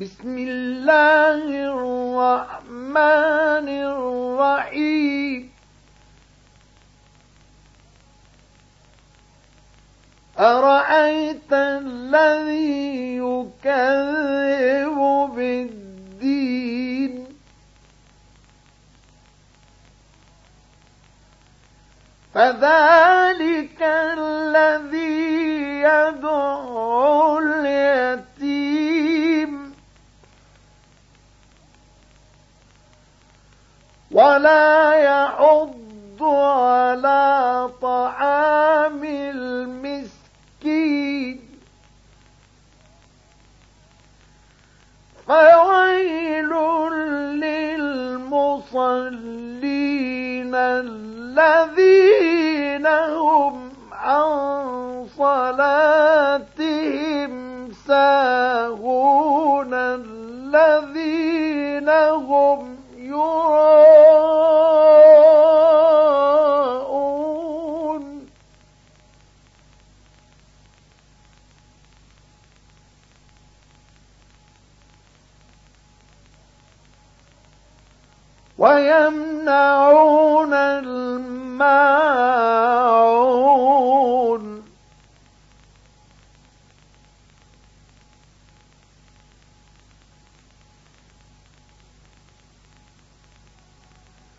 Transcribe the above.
بسم الله الرحمن الرحيم. أرأيت الذي يكذب بالدين؟ فذلك الذي يدعو ولا يحض على طعام المسكين. فويل للمصلين الذين هم عن صلاتهم ساهون الذين هم يراءون ويمنعون الماء